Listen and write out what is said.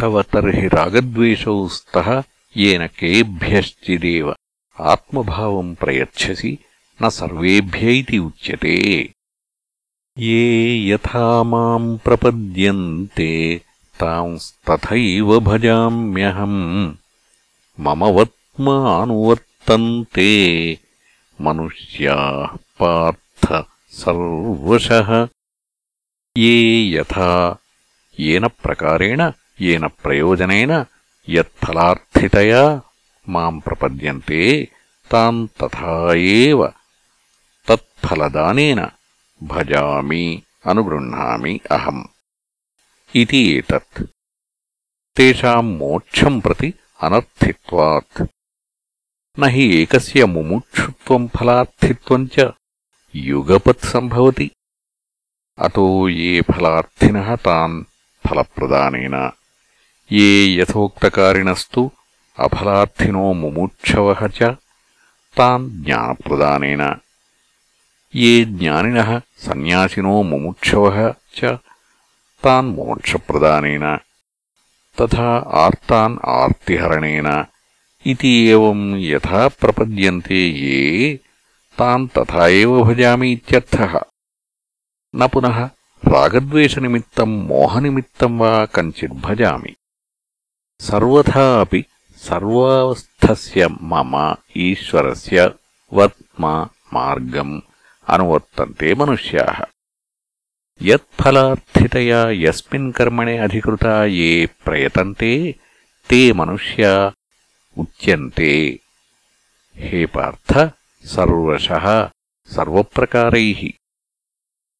तव तर्हि रागद्वेषौ स्तः येन केभ्यश्चिदेव आत्मभावम् प्रयच्छसि न सर्वेभ्य इति उच्यते ये यथा माम् प्रपद्यन्ते तांस्तथैव भजाम्यहम् मम वत्मानुवर्तन्ते मनुष्याः पार्थ सर्वशः ये यथा येन प्रकारेण येन प्रयोजनेन यत्फलार्थितया माम् प्रपद्यन्ते तान् तथा एव तत्फलदानेन भजामि अनुगृह्णामि अहम् इति एतत् तेषाम् मोक्षम् प्रति अनर्थित्वात् न हि एकस्य मुमुक्षुत्वम् फलार्थित्वम् च युगपत् सम्भवति अतो ये फलार्थिनः तान् फलप्रदानेन ये యథోక్తకారిణస్తు అఫలార్థినో ముముక్షవః చ తాన్ జ్ఞానప్రదానేన. ఏ జ్ఞానినః సన్యాసినో ముముక్షవః చ తాన్ మోక్షప్రదానేన తథా ఆర్తాన్ ఆర్తిహరణేన. ఇది ఏవం యథా ప్రపద్యంతే ఏ తాన్ తథా ఏవ భజామి ఇత్యర్థः. న పునః రాగద్వేషనిమిత్తం మోహనిమిత్తం వా కంచిద్భజామి. సర్వథాపి సర్వావస్థస్య మమ ఈశ్వరస్య వత్మ మార్గం అనువర్తంతే మనుష్యా. యత్ఫలార్థితయా యస్మిన్ కర్మణే అధికృతా ఏ ప్రయతంతే తే మనుష్యా ఉచ్యంతే. హే పార్థ సర్వశః సర్వప్రకారైః.